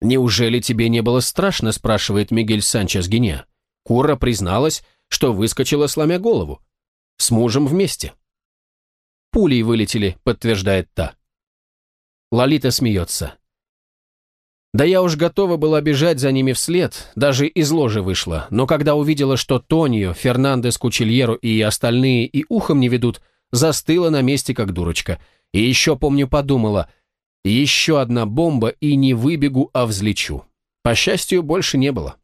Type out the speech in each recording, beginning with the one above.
«Неужели тебе не было страшно?» – спрашивает Мигель Санчес Гине. Кура призналась, что выскочила, сломя голову. С мужем вместе. «Пулей вылетели», – подтверждает та. Лолита смеется. Да я уж готова была бежать за ними вслед, даже из ложи вышла, но когда увидела, что Тонио, Фернандес Кучельеру и остальные и ухом не ведут, застыла на месте как дурочка. И еще, помню, подумала, еще одна бомба и не выбегу, а взлечу. По счастью, больше не было.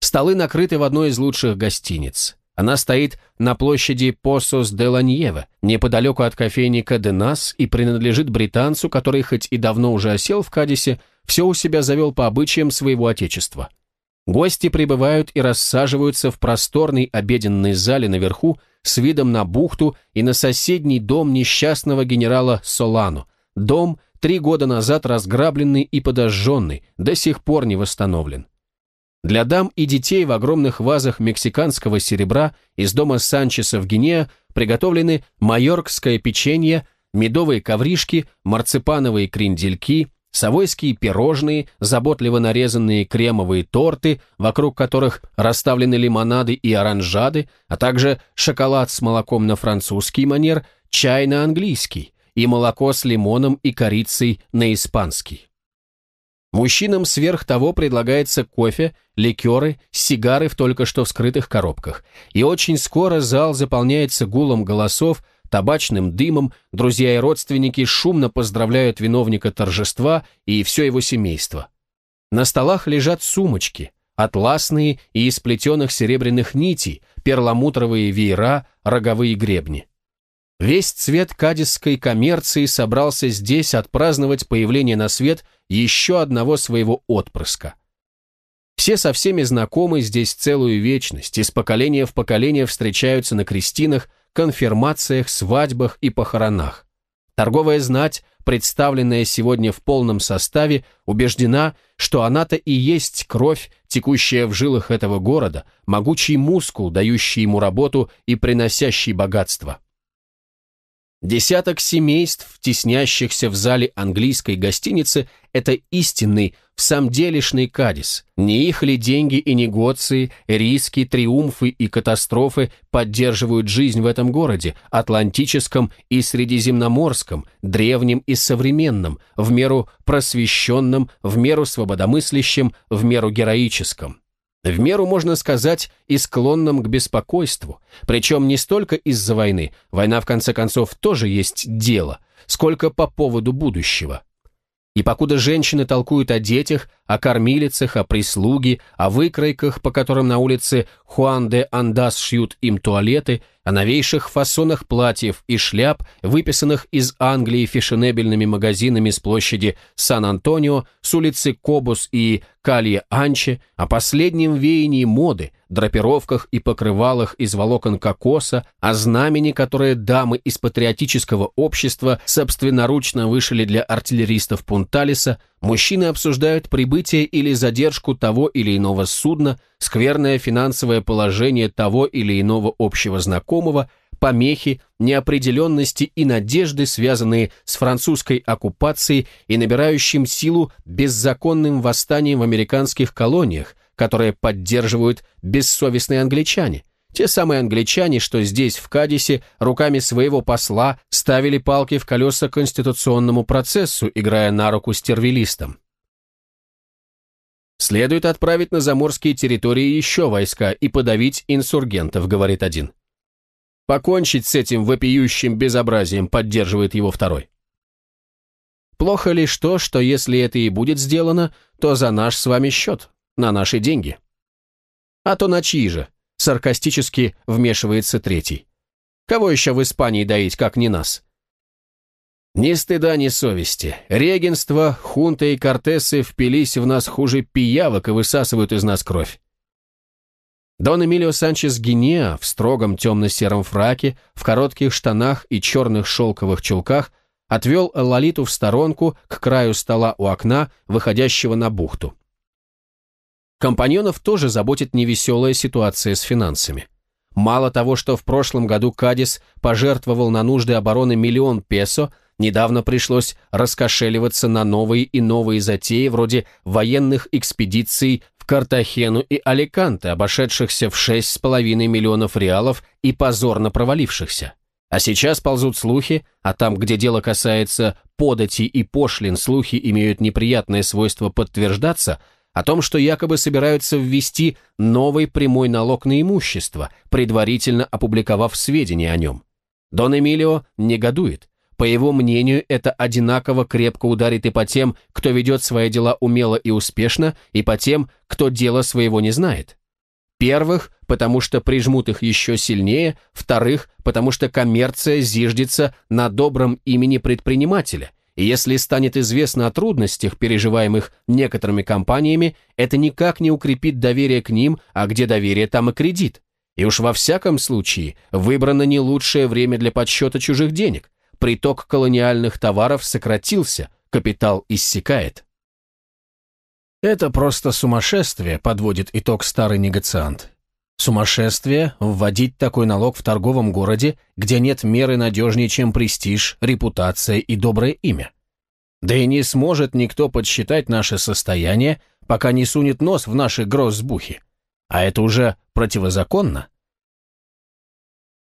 Столы накрыты в одной из лучших гостиниц. Она стоит на площади Посос де Ланьева, неподалеку от кофейника Денас и принадлежит британцу, который хоть и давно уже осел в Кадисе, все у себя завел по обычаям своего отечества. Гости прибывают и рассаживаются в просторной обеденной зале наверху с видом на бухту и на соседний дом несчастного генерала Солану, дом, три года назад разграбленный и подожженный, до сих пор не восстановлен. Для дам и детей в огромных вазах мексиканского серебра из дома Санчеса в Гинеа приготовлены майоркское печенье, медовые ковришки, марципановые крендельки, совойские пирожные, заботливо нарезанные кремовые торты, вокруг которых расставлены лимонады и оранжады, а также шоколад с молоком на французский манер, чай на английский и молоко с лимоном и корицей на испанский. Мужчинам сверх того предлагается кофе, ликеры, сигары в только что вскрытых коробках. И очень скоро зал заполняется гулом голосов, табачным дымом, друзья и родственники шумно поздравляют виновника торжества и все его семейство. На столах лежат сумочки, атласные и из плетеных серебряных нитей, перламутровые веера, роговые гребни. Весь цвет кадисской коммерции собрался здесь отпраздновать появление на свет еще одного своего отпрыска. Все со всеми знакомы здесь целую вечность, из поколения в поколение встречаются на крестинах, конфирмациях, свадьбах и похоронах. Торговая знать, представленная сегодня в полном составе, убеждена, что она-то и есть кровь, текущая в жилах этого города, могучий мускул, дающий ему работу и приносящий богатство. Десяток семейств, теснящихся в зале английской гостиницы, это истинный, в самом делешный Кадис. Не их ли деньги и негоции, риски, триумфы и катастрофы поддерживают жизнь в этом городе, атлантическом и средиземноморском, древнем и современном, в меру просвещенном, в меру свободомыслящем, в меру героическом? В меру, можно сказать, и склонным к беспокойству, причем не столько из-за войны, война в конце концов тоже есть дело, сколько по поводу будущего. И покуда женщины толкуют о детях, о кормилицах, о прислуге, о выкройках, по которым на улице Хуан де Андас шьют им туалеты, о новейших фасонах платьев и шляп, выписанных из Англии фешенебельными магазинами с площади Сан-Антонио, с улицы Кобус и Калье-Анче, о последнем веянии моды, драпировках и покрывалах из волокон кокоса, о знамени, которое дамы из патриотического общества собственноручно вышили для артиллеристов Пунталиса, мужчины обсуждают прибытие или задержку того или иного судна, скверное финансовое положение того или иного общего знакомого, помехи, неопределенности и надежды, связанные с французской оккупацией и набирающим силу беззаконным восстанием в американских колониях, которые поддерживают бессовестные англичане. Те самые англичане, что здесь, в Кадисе, руками своего посла ставили палки в колеса конституционному процессу, играя на руку стервилистам. Следует отправить на заморские территории еще войска и подавить инсургентов, говорит один. Покончить с этим вопиющим безобразием, поддерживает его второй. Плохо лишь то, что если это и будет сделано, то за наш с вами счет, на наши деньги. А то на чьи же? Саркастически вмешивается третий. Кого еще в Испании доить, как не нас? Ни стыда, ни совести. Регенство, хунта и кортесы впились в нас хуже пиявок и высасывают из нас кровь. Дон Эмилио Санчес Гинеа в строгом темно-сером фраке, в коротких штанах и черных шелковых чулках отвел Лолиту в сторонку к краю стола у окна, выходящего на бухту. Компаньонов тоже заботит невеселая ситуация с финансами. Мало того, что в прошлом году Кадис пожертвовал на нужды обороны миллион песо, недавно пришлось раскошеливаться на новые и новые затеи вроде военных экспедиций в Картахену и Аликанте, обошедшихся в 6,5 миллионов реалов и позорно провалившихся. А сейчас ползут слухи, а там, где дело касается подати и пошлин, слухи имеют неприятное свойство подтверждаться, о том, что якобы собираются ввести новый прямой налог на имущество, предварительно опубликовав сведения о нем. Дон Эмилио негодует. По его мнению, это одинаково крепко ударит и по тем, кто ведет свои дела умело и успешно, и по тем, кто дела своего не знает. Первых, потому что прижмут их еще сильнее, вторых, потому что коммерция зиждется на добром имени предпринимателя, и если станет известно о трудностях, переживаемых некоторыми компаниями, это никак не укрепит доверие к ним, а где доверие, там и кредит. И уж во всяком случае выбрано не лучшее время для подсчета чужих денег. Приток колониальных товаров сократился, капитал иссякает. Это просто сумасшествие, подводит итог старый негациант. Сумасшествие – вводить такой налог в торговом городе, где нет меры надежнее, чем престиж, репутация и доброе имя. Да и не сможет никто подсчитать наше состояние, пока не сунет нос в наши гроссбухи. А это уже противозаконно.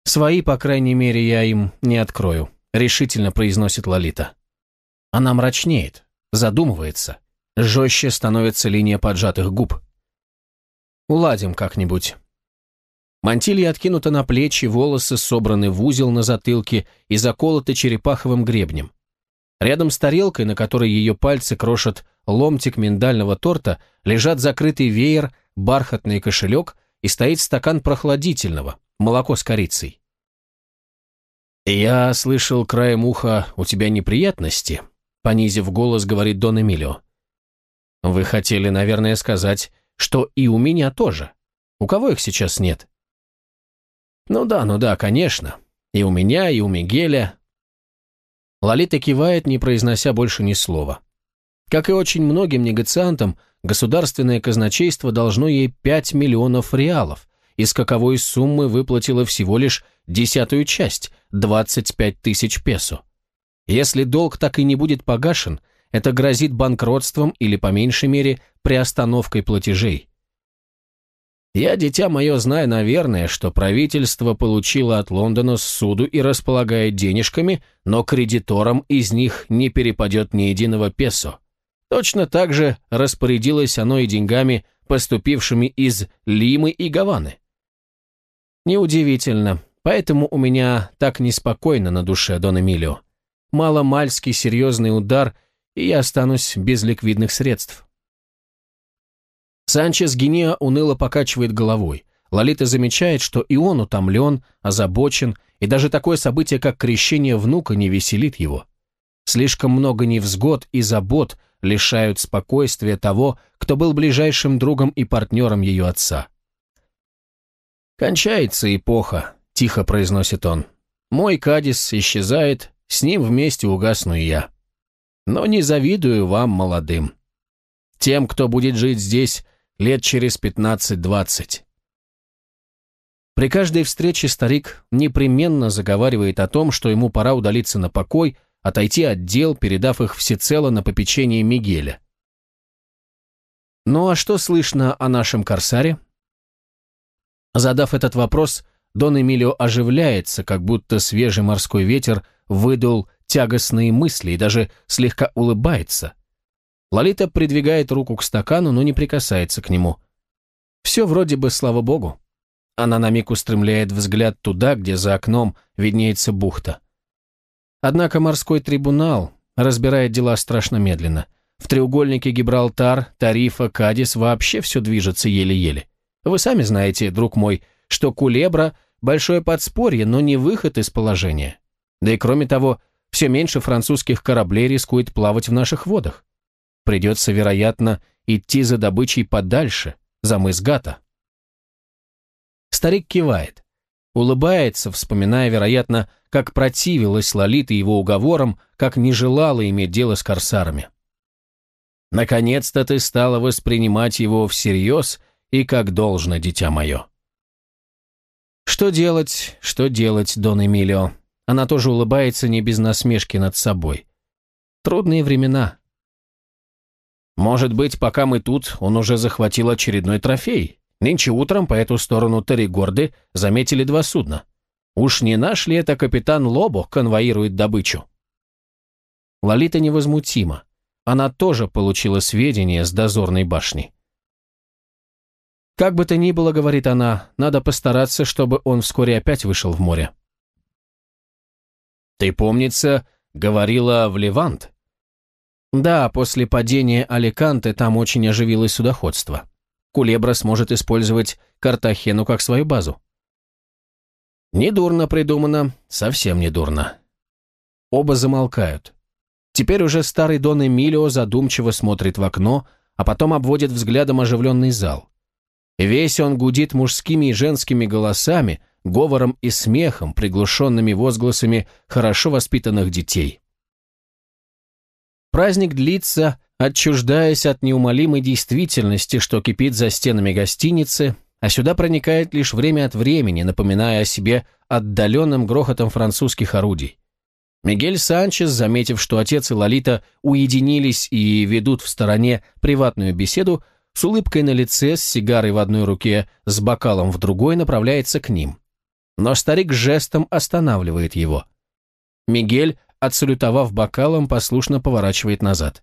«Свои, по крайней мере, я им не открою», – решительно произносит Лолита. Она мрачнеет, задумывается – Жестче становится линия поджатых губ. Уладим как-нибудь. Мантилья откинута на плечи, волосы собраны в узел на затылке и заколоты черепаховым гребнем. Рядом с тарелкой, на которой ее пальцы крошат ломтик миндального торта, лежат закрытый веер, бархатный кошелек и стоит стакан прохладительного, молоко с корицей. «Я слышал краем уха, у тебя неприятности», — понизив голос, говорит Дон Эмилио. Вы хотели, наверное, сказать, что и у меня тоже. У кого их сейчас нет? Ну да, ну да, конечно. И у меня, и у Мигеля. Лолита кивает, не произнося больше ни слова. Как и очень многим негациантам, государственное казначейство должно ей 5 миллионов реалов, из каковой суммы выплатило всего лишь десятую часть, 25 тысяч песо. Если долг так и не будет погашен, это грозит банкротством или, по меньшей мере, приостановкой платежей. Я, дитя мое, знаю, наверное, что правительство получило от Лондона суду и располагает денежками, но кредиторам из них не перепадет ни единого песо. Точно так же распорядилось оно и деньгами, поступившими из Лимы и Гаваны. Неудивительно, поэтому у меня так неспокойно на душе, Дон Эмилио. Маломальский серьезный удар – и я останусь без ликвидных средств. Санчес Гинеа уныло покачивает головой. Лолита замечает, что и он утомлен, озабочен, и даже такое событие, как крещение внука, не веселит его. Слишком много невзгод и забот лишают спокойствия того, кто был ближайшим другом и партнером ее отца. «Кончается эпоха», — тихо произносит он. «Мой Кадис исчезает, с ним вместе угасну и я» но не завидую вам, молодым. Тем, кто будет жить здесь лет через 15-20. При каждой встрече старик непременно заговаривает о том, что ему пора удалиться на покой, отойти от дел, передав их всецело на попечение Мигеля. Ну а что слышно о нашем корсаре? Задав этот вопрос, Дон Эмилио оживляется, как будто свежий морской ветер выдул тягостные мысли и даже слегка улыбается. Лолита придвигает руку к стакану, но не прикасается к нему. Все вроде бы, слава богу. Она на миг устремляет взгляд туда, где за окном виднеется бухта. Однако морской трибунал разбирает дела страшно медленно. В треугольнике Гибралтар, Тарифа, Кадис вообще все движется еле-еле. Вы сами знаете, друг мой, что Кулебра – большое подспорье, но не выход из положения. Да и кроме того, все меньше французских кораблей рискует плавать в наших водах. Придется, вероятно, идти за добычей подальше, за мыс Гата. Старик кивает, улыбается, вспоминая, вероятно, как противилась Лолита его уговорам, как не желала иметь дело с корсарами. Наконец-то ты стала воспринимать его всерьез и как должно, дитя мое. Что делать, что делать, Дон Эмилио? Она тоже улыбается не без насмешки над собой. Трудные времена. Может быть, пока мы тут, он уже захватил очередной трофей. Нынче утром по эту сторону Терригорды заметили два судна. Уж не наш ли это капитан Лобо конвоирует добычу? Лолита невозмутима. Она тоже получила сведения с дозорной башни. Как бы то ни было, говорит она, надо постараться, чтобы он вскоре опять вышел в море. Ты, помнится, говорила в Левант? Да, после падения Аликанте там очень оживилось судоходство. Кулебра сможет использовать Картахену как свою базу. Недурно придумано, совсем недурно. Оба замолкают. Теперь уже старый Дон Эмилио задумчиво смотрит в окно, а потом обводит взглядом оживленный зал. Весь он гудит мужскими и женскими голосами, говором и смехом, приглушенными возгласами хорошо воспитанных детей. Праздник длится, отчуждаясь от неумолимой действительности, что кипит за стенами гостиницы, а сюда проникает лишь время от времени, напоминая о себе отдаленным грохотом французских орудий. Мигель Санчес, заметив, что отец и Лолита уединились и ведут в стороне приватную беседу, с улыбкой на лице, с сигарой в одной руке, с бокалом в другой, направляется к ним. Но старик жестом останавливает его. Мигель, отсалютовав бокалом, послушно поворачивает назад.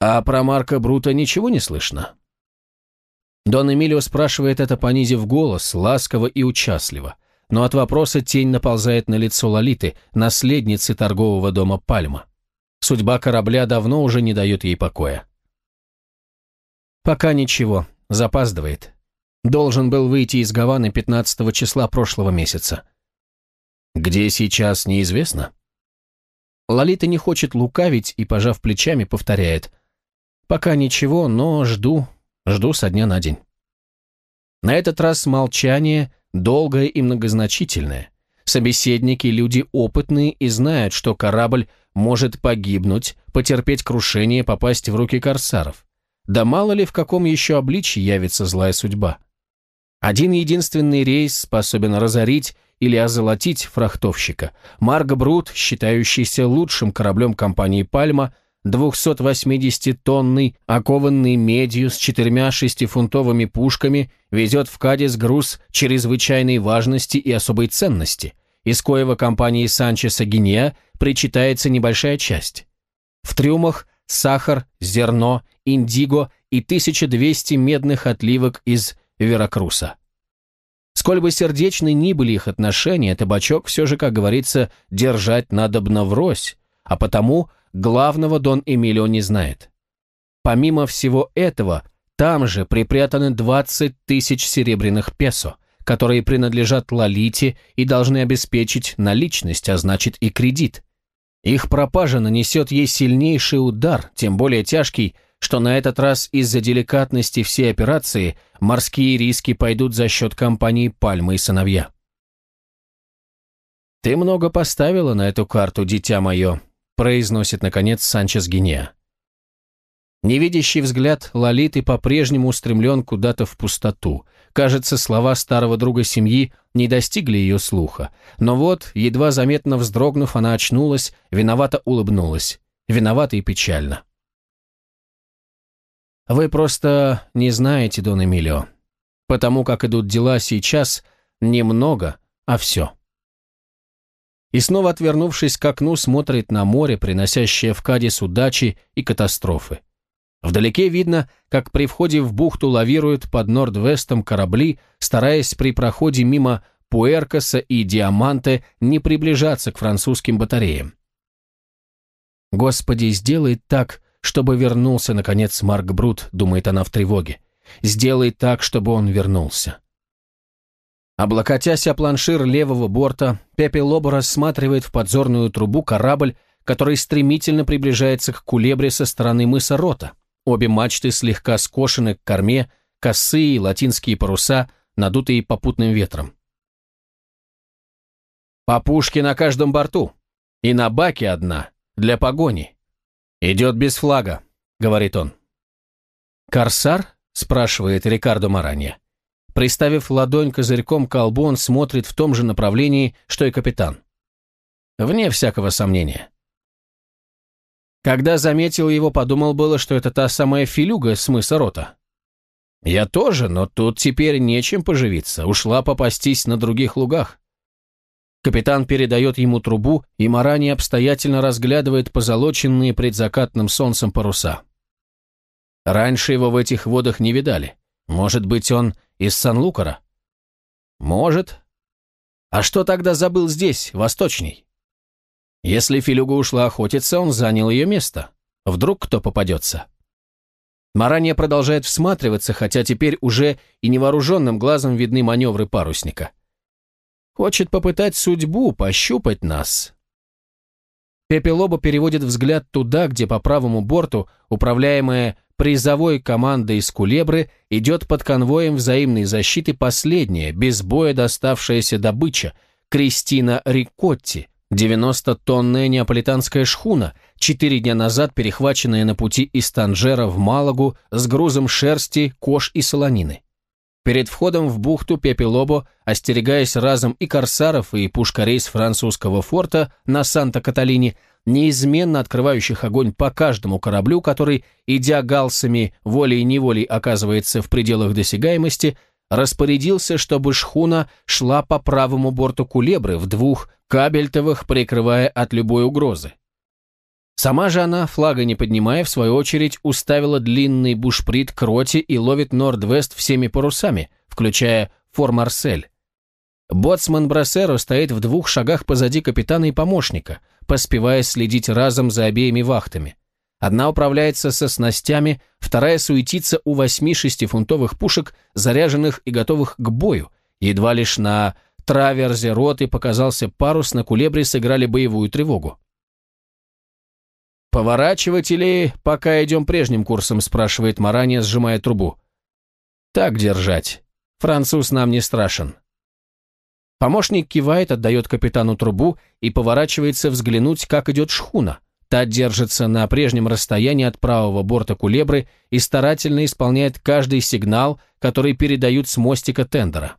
«А про Марка Брута ничего не слышно?» Дон Эмилио спрашивает это, понизив голос, ласково и участливо. Но от вопроса тень наползает на лицо Лолиты, наследницы торгового дома Пальма. Судьба корабля давно уже не дает ей покоя. Пока ничего, запаздывает. Должен был выйти из Гаваны 15 числа прошлого месяца. Где сейчас, неизвестно. Лолита не хочет лукавить и, пожав плечами, повторяет. Пока ничего, но жду, жду со дня на день. На этот раз молчание долгое и многозначительное. Собеседники – люди опытные и знают, что корабль может погибнуть, потерпеть крушение, попасть в руки корсаров. Да мало ли в каком еще обличье явится злая судьба. Один единственный рейс способен разорить или озолотить фрахтовщика. Марго Брут, считающийся лучшим кораблем компании «Пальма», 280-тонный, окованный медью с четырьмя шестифунтовыми пушками, везет в Кадис груз чрезвычайной важности и особой ценности, из коего компании Санчеса Гинеа причитается небольшая часть. В трюмах сахар, зерно, индиго и 1200 медных отливок из Веракруса. Сколь бы сердечны ни были их отношения, табачок все же, как говорится, держать надобно врозь, а потому главного Дон Эмилио не знает. Помимо всего этого, там же припрятаны 20 тысяч серебряных песо, которые принадлежат Лолите и должны обеспечить наличность, а значит и кредит. Их пропажа нанесет ей сильнейший удар, тем более тяжкий, что на этот раз из-за деликатности всей операции морские риски пойдут за счет компании «Пальмы и сыновья». «Ты много поставила на эту карту, дитя мое», произносит, наконец, Санчес Гинеа. Невидящий взгляд Лолиты по-прежнему устремлен куда-то в пустоту. Кажется, слова старого друга семьи не достигли ее слуха. Но вот, едва заметно вздрогнув, она очнулась, виновато улыбнулась. Виновата и печально. Вы просто не знаете, Дон Эмилио. Потому как идут дела сейчас, немного, а все. И снова отвернувшись к окну, смотрит на море, приносящее в Кадис удачи и катастрофы. Вдалеке видно, как при входе в бухту лавируют под Норд-Вестом корабли, стараясь при проходе мимо Пуэркаса и Диаманте не приближаться к французским батареям. Господи, сделай так, чтобы вернулся, наконец, Марк Брут, думает она в тревоге. Сделай так, чтобы он вернулся. Облокотясь о планшир левого борта, Пепе Лобо рассматривает в подзорную трубу корабль, который стремительно приближается к кулебре со стороны мыса Рота. Обе мачты слегка скошены к корме, косые латинские паруса, надутые попутным ветром. По пушке на каждом борту. И на баке одна, для погони. «Идет без флага», — говорит он. «Корсар?» — спрашивает Рикардо Маранья. Приставив ладонь козырьком к колбу, он смотрит в том же направлении, что и капитан. Вне всякого сомнения. Когда заметил его, подумал было, что это та самая филюга с мыса рота. Я тоже, но тут теперь нечем поживиться, ушла попастись на других лугах. Капитан передает ему трубу, и Марани обстоятельно разглядывает позолоченные предзакатным солнцем паруса. Раньше его в этих водах не видали. Может быть, он из Сан-Лукара? Может. А что тогда забыл здесь, восточней? Если Филюга ушла охотиться, он занял ее место. Вдруг кто попадется? Маранья продолжает всматриваться, хотя теперь уже и невооруженным глазом видны маневры парусника. Хочет попытать судьбу, пощупать нас. Пепелоба переводит взгляд туда, где по правому борту, управляемая призовой командой из Кулебры, идет под конвоем взаимной защиты последняя, без боя доставшаяся добыча, Кристина Рикотти, 90-тонная неаполитанская шхуна, четыре дня назад перехваченная на пути из Танжера в Малагу с грузом шерсти, кож и солонины. Перед входом в бухту Пепелобо, остерегаясь разом и корсаров, и пушкарей с французского форта на Санта-Каталине, неизменно открывающих огонь по каждому кораблю, который, идя галсами, волей-неволей оказывается в пределах досягаемости, распорядился, чтобы шхуна шла по правому борту Кулебры в двух кабельтовых, прикрывая от любой угрозы. Сама же она, флага не поднимая, в свою очередь уставила длинный бушприт к роте и ловит Норд-Вест всеми парусами, включая Фор-Марсель. Боцман Брасеро стоит в двух шагах позади капитана и помощника, поспевая следить разом за обеими вахтами. Одна управляется со снастями, вторая суетится у восьми шестифунтовых пушек, заряженных и готовых к бою, едва лишь на траверзе роты показался парус, на кулебре сыграли боевую тревогу. «Поворачивать или пока идем прежним курсом?» – спрашивает Маранья, сжимая трубу. «Так держать. Француз нам не страшен». Помощник кивает, отдает капитану трубу и поворачивается взглянуть, как идет шхуна. Та держится на прежнем расстоянии от правого борта кулебры и старательно исполняет каждый сигнал, который передают с мостика тендера.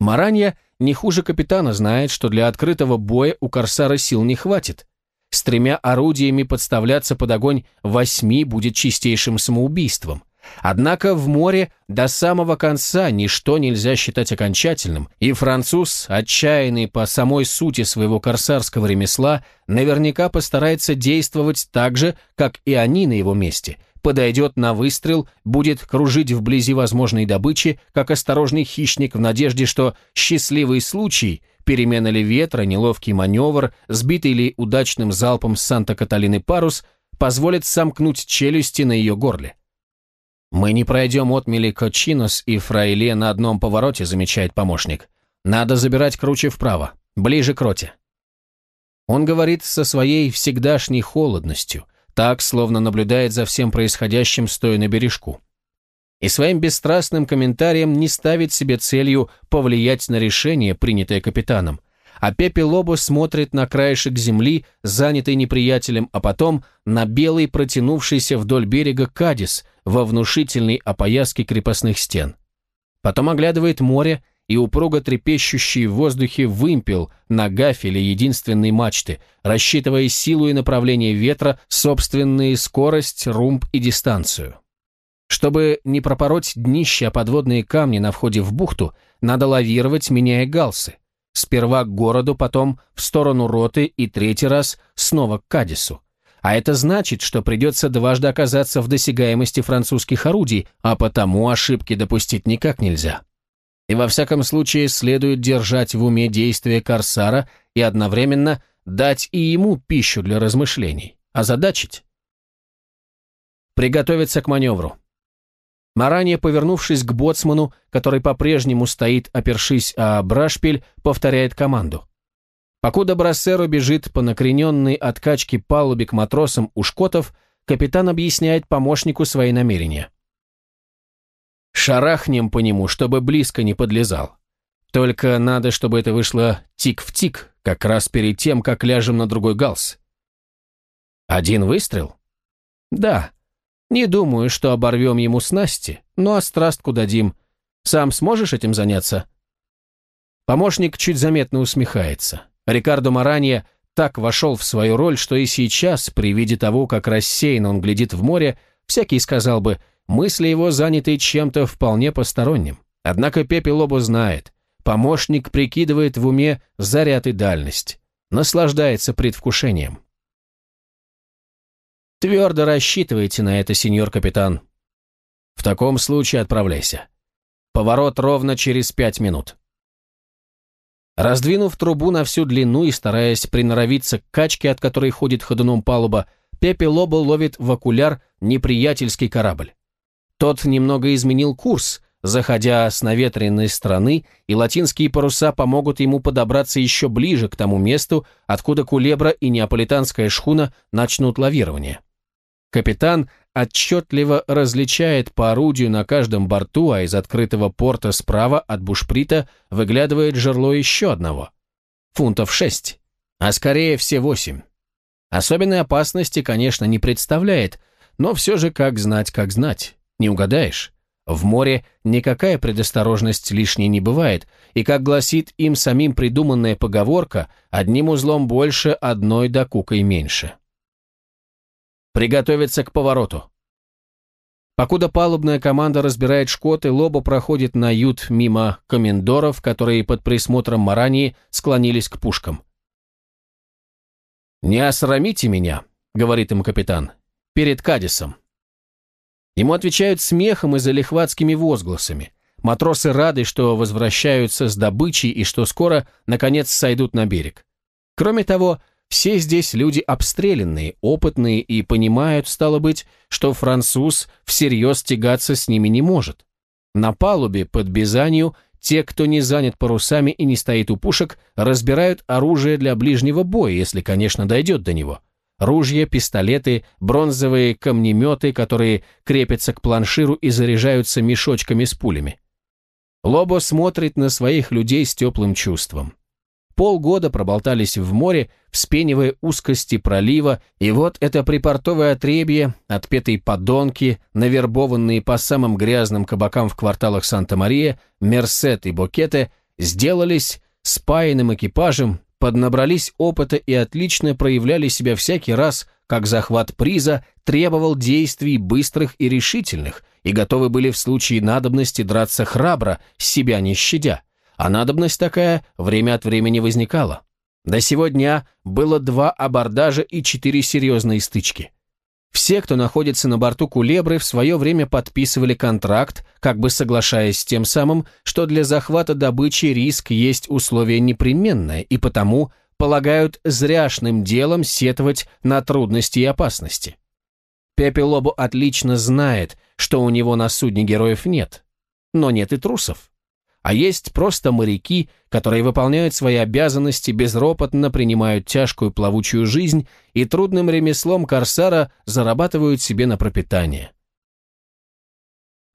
Маранья не хуже капитана знает, что для открытого боя у корсара сил не хватит. С тремя орудиями подставляться под огонь восьми будет чистейшим самоубийством. Однако в море до самого конца ничто нельзя считать окончательным, и француз, отчаянный по самой сути своего корсарского ремесла, наверняка постарается действовать так же, как и они на его месте, подойдет на выстрел, будет кружить вблизи возможной добычи, как осторожный хищник в надежде, что счастливый случай, перемена ли ветра, неловкий маневр, сбитый ли удачным залпом Санта-Каталины парус, позволит сомкнуть челюсти на ее горле. «Мы не пройдем отмели Кочинос и Фрайле на одном повороте», замечает помощник. «Надо забирать круче вправо, ближе к роте». Он говорит со своей всегдашней холодностью, так, словно наблюдает за всем происходящим, стоя на бережку. И своим бесстрастным комментарием не ставит себе целью повлиять на решение, принятое капитаном, а Пепе Лобо смотрит на краешек земли, занятый неприятелем, а потом на белый протянувшийся вдоль берега Кадис во внушительной опояске крепостных стен. Потом оглядывает море и упруго трепещущий в воздухе вымпел на гафеле единственной мачты, рассчитывая силу и направление ветра, собственные скорость, румб и дистанцию. Чтобы не пропороть днище о подводные камни на входе в бухту, надо лавировать, меняя галсы. Сперва к городу, потом в сторону роты и третий раз снова к Кадису. А это значит, что придется дважды оказаться в досягаемости французских орудий, а потому ошибки допустить никак нельзя. И во всяком случае следует держать в уме действия Корсара и одновременно дать и ему пищу для размышлений, озадачить. Приготовиться к маневру. Маранья, повернувшись к боцману, который по-прежнему стоит, опершись о брашпиль, повторяет команду. Покуда Брассеро бежит по накрененной от качки палубе к матросам у шкотов, капитан объясняет помощнику свои намерения. «Шарахнем по нему, чтобы близко не подлезал. Только надо, чтобы это вышло тик в тик, как раз перед тем, как ляжем на другой галс». «Один выстрел?» «Да, не думаю, что оборвем ему снасти, но острастку дадим. Сам сможешь этим заняться?» Помощник чуть заметно усмехается. Рикардо Маранья так вошел в свою роль, что и сейчас, при виде того, как рассеянно он глядит в море, всякий сказал бы, мысли его заняты чем-то вполне посторонним. Однако Пепе Лобо знает, помощник прикидывает в уме заряд и дальность, наслаждается предвкушением. Твердо рассчитывайте на это, сеньор капитан. В таком случае отправляйся. Поворот ровно через пять минут. Раздвинув трубу на всю длину и стараясь приноровиться к качке, от которой ходит ходуном палуба, Пепе Лобо ловит в окуляр неприятельский корабль. Тот немного изменил курс, заходя с наветренной стороны, и латинские паруса помогут ему подобраться еще ближе к тому месту, откуда Кулебра и неаполитанская шхуна начнут лавирование. Капитан отчетливо различает по орудию на каждом борту, а из открытого порта справа от бушприта выглядывает жерло еще одного. Фунтов шесть, а скорее все восемь. Особенной опасности, конечно, не представляет, но все же как знать, как знать. Не угадаешь. В море никакая предосторожность лишней не бывает, и, как гласит им самим придуманная поговорка, одним узлом больше, одной докукой меньше. Приготовиться к повороту. Покуда палубная команда разбирает шкоты, Лобо проходит на ют мимо комендоров, которые под присмотром Марании склонились к пушкам. «Не осрамите меня», — говорит им капитан, — «перед Кадисом». Ему отвечают смехом и залихватскими возгласами. Матросы рады, что возвращаются с добычей и что скоро, наконец, сойдут на берег. Кроме того, все здесь люди обстрелянные, опытные и понимают, стало быть, что француз всерьез тягаться с ними не может. На палубе под Бизанью те, кто не занят парусами и не стоит у пушек, разбирают оружие для ближнего боя, если, конечно, дойдет до него. Ружья, пистолеты, бронзовые камнеметы, которые крепятся к планширу и заряжаются мешочками с пулями. Лобо смотрит на своих людей с теплым чувством. Полгода проболтались в море, вспенивая узкости пролива, и вот это припортовое отребье, отпетые подонки, навербованные по самым грязным кабакам в кварталах Санта-Мария, Мерсет и Бокете, сделались спаянным экипажем, поднабрались опыта и отлично проявляли себя всякий раз, как захват приза требовал действий быстрых и решительных, и готовы были в случае надобности драться храбро, себя не щадя а надобность такая время от времени возникала. До сего дня было два абордажа и четыре серьезные стычки. Все, кто находится на борту Кулебры, в свое время подписывали контракт, как бы соглашаясь с тем самым, что для захвата добычи риск есть условие непременное, и потому полагают зряшным делом сетовать на трудности и опасности. Пепе Лобо отлично знает, что у него на судне героев нет, но нет и трусов а есть просто моряки, которые выполняют свои обязанности, безропотно принимают тяжкую плавучую жизнь и трудным ремеслом корсара зарабатывают себе на пропитание.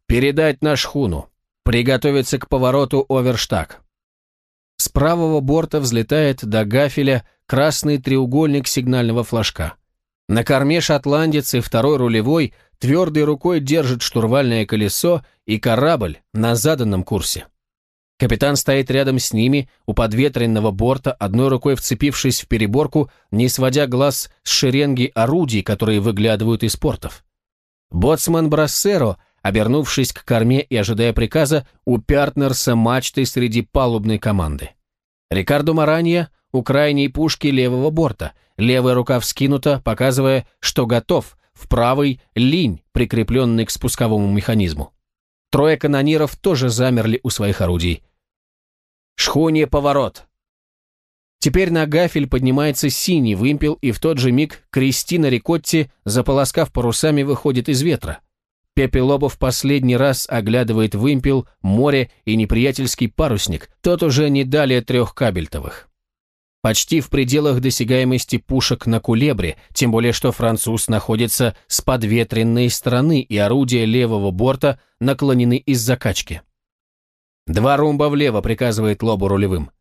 Передать на шхуну. Приготовиться к повороту оверштаг. С правого борта взлетает до гафеля красный треугольник сигнального флажка. На корме шотландец и второй рулевой твердой рукой держит штурвальное колесо и корабль на заданном курсе. Капитан стоит рядом с ними, у подветренного борта, одной рукой вцепившись в переборку, не сводя глаз с шеренги орудий, которые выглядывают из портов. Боцман Брассеро, обернувшись к корме и ожидая приказа, упертнерся мачтой среди палубной команды. Рикардо Маранья у крайней пушки левого борта, левая рука вскинута, показывая, что готов, в правый линь, прикрепленный к спусковому механизму. Трое канониров тоже замерли у своих орудий. Шхуне поворот!» Теперь на гафель поднимается синий вымпел, и в тот же миг Кристина Рикотти, заполоскав парусами, выходит из ветра. Пепе Лобо в последний раз оглядывает вымпел, море и неприятельский парусник, тот уже не далее трех кабельтовых. Почти в пределах досягаемости пушек на кулебре, тем более что француз находится с подветренной стороны, и орудия левого борта наклонены из закачки. «Два румба влево», — приказывает Лобу рулевым.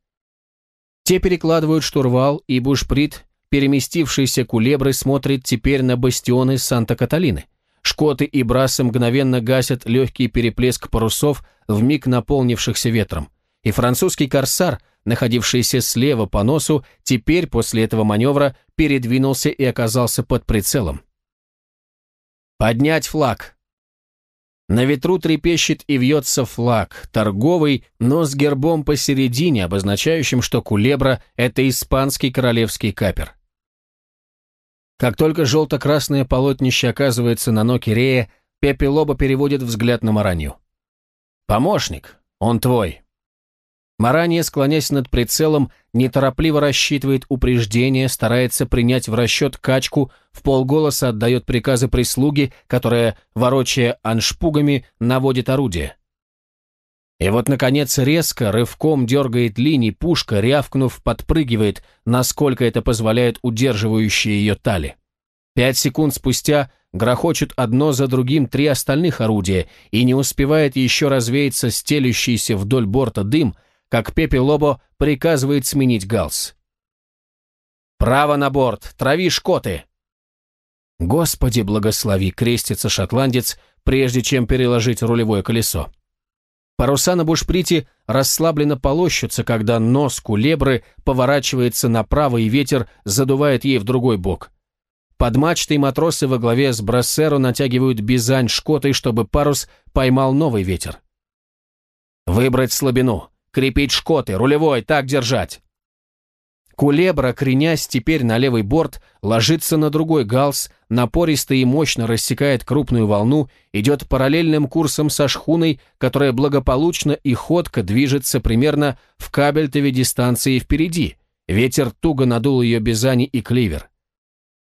Те перекладывают штурвал, и бушприт, переместившийся кулебры, смотрит теперь на бастионы Санта-Каталины. Шкоты и брасы мгновенно гасят легкий переплеск парусов, вмиг наполнившихся ветром. И французский корсар, находившийся слева по носу, теперь после этого маневра передвинулся и оказался под прицелом. «Поднять флаг!» На ветру трепещет и вьется флаг, торговый, но с гербом посередине, обозначающим, что кулебра – это испанский королевский капер. Как только желто-красное полотнище оказывается на ноке Рея, Пепе Лоба переводит взгляд на Маранью. «Помощник, он твой». Маранья, склонясь над прицелом, неторопливо рассчитывает упреждение, старается принять в расчет качку, в полголоса отдает приказы прислуги, которая, ворочая аншпугами, наводит орудие. И вот, наконец, резко, рывком дергает линии, пушка, рявкнув, подпрыгивает, насколько это позволяет удерживающие ее тали. Пять секунд спустя грохочут одно за другим три остальных орудия, и не успевает еще развеяться стелющийся вдоль борта дым, как Пепе Лобо приказывает сменить галс. «Право на борт! Трави шкоты!» «Господи, благослови!» — крестится шотландец, прежде чем переложить рулевое колесо. Паруса на бушприте расслабленно полощутся, когда нос кулебры поворачивается направо, и ветер задувает ей в другой бок. Под мачтой матросы во главе с брассеро натягивают бизань шкотой, чтобы парус поймал новый ветер. «Выбрать слабину, крепить шкоты, рулевой, так держать!» Кулебра, кренясь теперь на левый борт, ложится на другой галс, напористо и мощно рассекает крупную волну, идет параллельным курсом со шхуной, которая благополучно и ходко движется примерно в кабельтове дистанции впереди. Ветер туго надул ее бизани и кливер.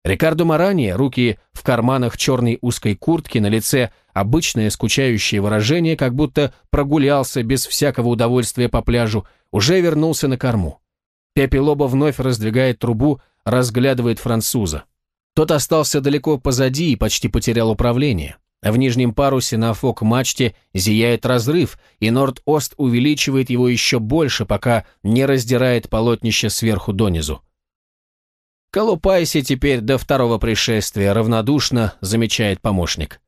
Рикардо Марани, руки в карманах черной узкой куртки, на лице обычное скучающее выражение, как будто прогулялся без всякого удовольствия по пляжу, уже вернулся на корму. Пепе Лоба вновь раздвигает трубу, разглядывает француза. Тот остался далеко позади и почти потерял управление. В нижнем парусе на фок-мачте зияет разрыв, и Норд-Ост увеличивает его еще больше, пока не раздирает полотнище сверху донизу. «Колупайся теперь до второго пришествия», — равнодушно замечает помощник.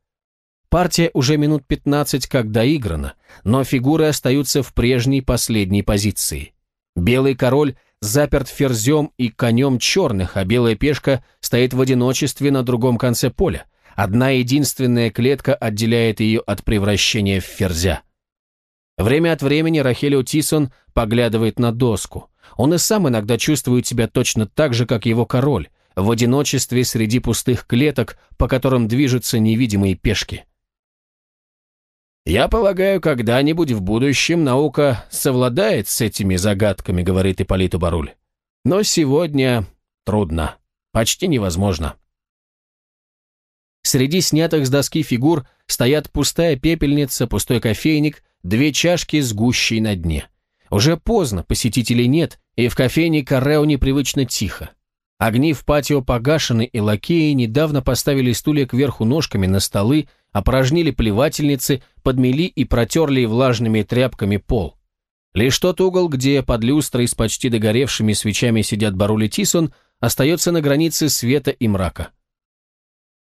Партия уже минут 15 как доиграна, но фигуры остаются в прежней последней позиции. Белый король заперт ферзем и конем черных, а белая пешка стоит в одиночестве на другом конце поля. Одна единственная клетка отделяет ее от превращения в ферзя. Время от времени Рахелио Тисон поглядывает на доску. Он и сам иногда чувствует себя точно так же, как его король, в одиночестве среди пустых клеток, по которым движутся невидимые пешки. «Я полагаю, когда-нибудь в будущем наука совладает с этими загадками», говорит Ипполиту Баруль. «Но сегодня трудно, почти невозможно». Среди снятых с доски фигур стоят пустая пепельница, пустой кофейник, две чашки с гущей на дне. Уже поздно, посетителей нет, и в кофейне Каррео непривычно тихо. Огни в патио погашены, и лакеи недавно поставили стулья кверху ножками на столы, опорожнили плевательницы, подмели и протерли влажными тряпками пол. Лишь тот угол, где под люстрой с почти догоревшими свечами сидят Барули Тисон, остается на границе света и мрака.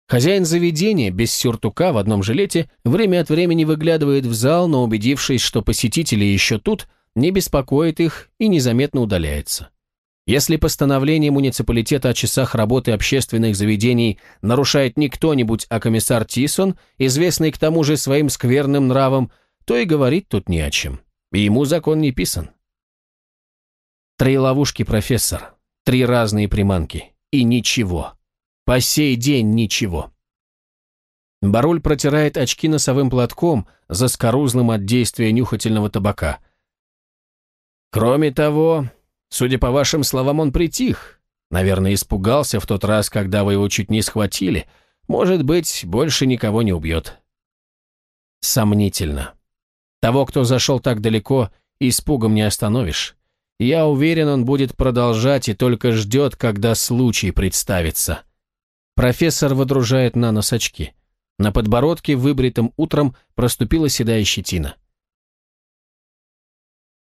Хозяин заведения, без сюртука, в одном жилете, время от времени выглядывает в зал, но убедившись, что посетители еще тут, не беспокоит их и незаметно удаляется. Если постановление муниципалитета о часах работы общественных заведений нарушает не кто-нибудь, а комиссар Тисон, известный к тому же своим скверным нравом, то и говорить тут не о чем. И ему закон не писан. Три ловушки, профессор. Три разные приманки. И ничего. По сей день ничего. Баруль протирает очки носовым платком, заскорузлым от действия нюхательного табака. Кроме того, Судя по вашим словам, он притих. Наверное, испугался в тот раз, когда вы его чуть не схватили. Может быть, больше никого не убьет. Сомнительно. Того, кто зашел так далеко, испугом не остановишь. Я уверен, он будет продолжать и только ждет, когда случай представится. Профессор водружает на нос очки. На подбородке, выбритым утром, проступила седая щетина.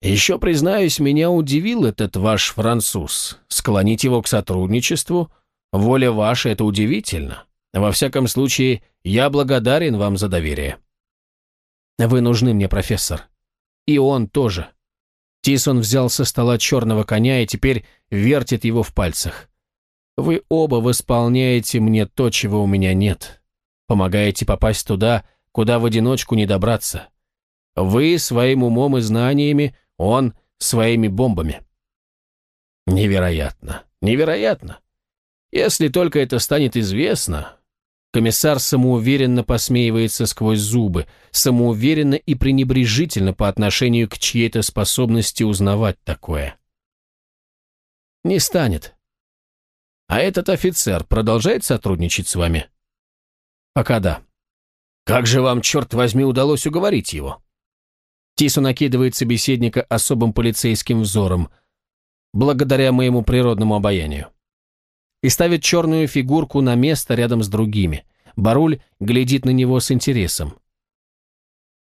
Еще, признаюсь, меня удивил этот ваш француз. Склонить его к сотрудничеству? Воля ваша – это удивительно. Во всяком случае, я благодарен вам за доверие. Вы нужны мне, профессор. И он тоже. Тисон взял со стола черного коня и теперь вертит его в пальцах. Вы оба восполняете мне то, чего у меня нет. Помогаете попасть туда, куда в одиночку не добраться. Вы своим умом и знаниями, он своими бомбами. Невероятно, невероятно. Если только это станет известно... Комиссар самоуверенно посмеивается сквозь зубы, самоуверенно и пренебрежительно по отношению к чьей-то способности узнавать такое. Не станет. А этот офицер продолжает сотрудничать с вами? Пока да. Как же вам, черт возьми, удалось уговорить его? Тису накидывает собеседника особым полицейским взором, благодаря моему природному обаянию. И ставит черную фигурку на место рядом с другими. Баруль глядит на него с интересом.